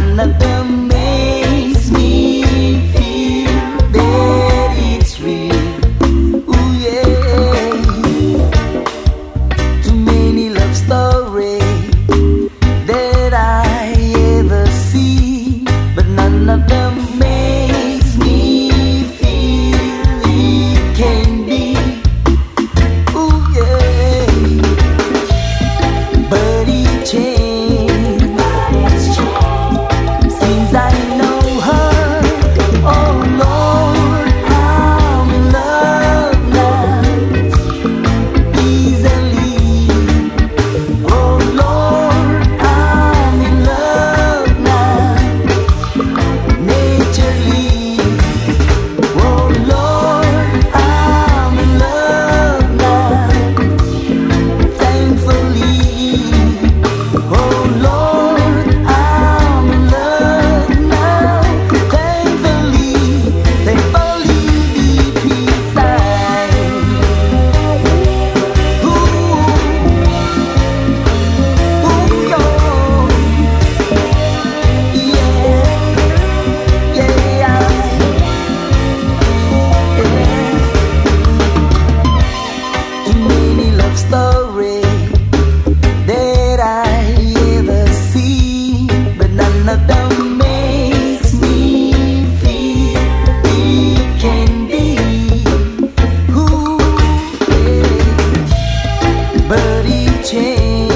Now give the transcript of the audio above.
love amaze me. story that I ever see, but none of them makes me feel we can be. But changed.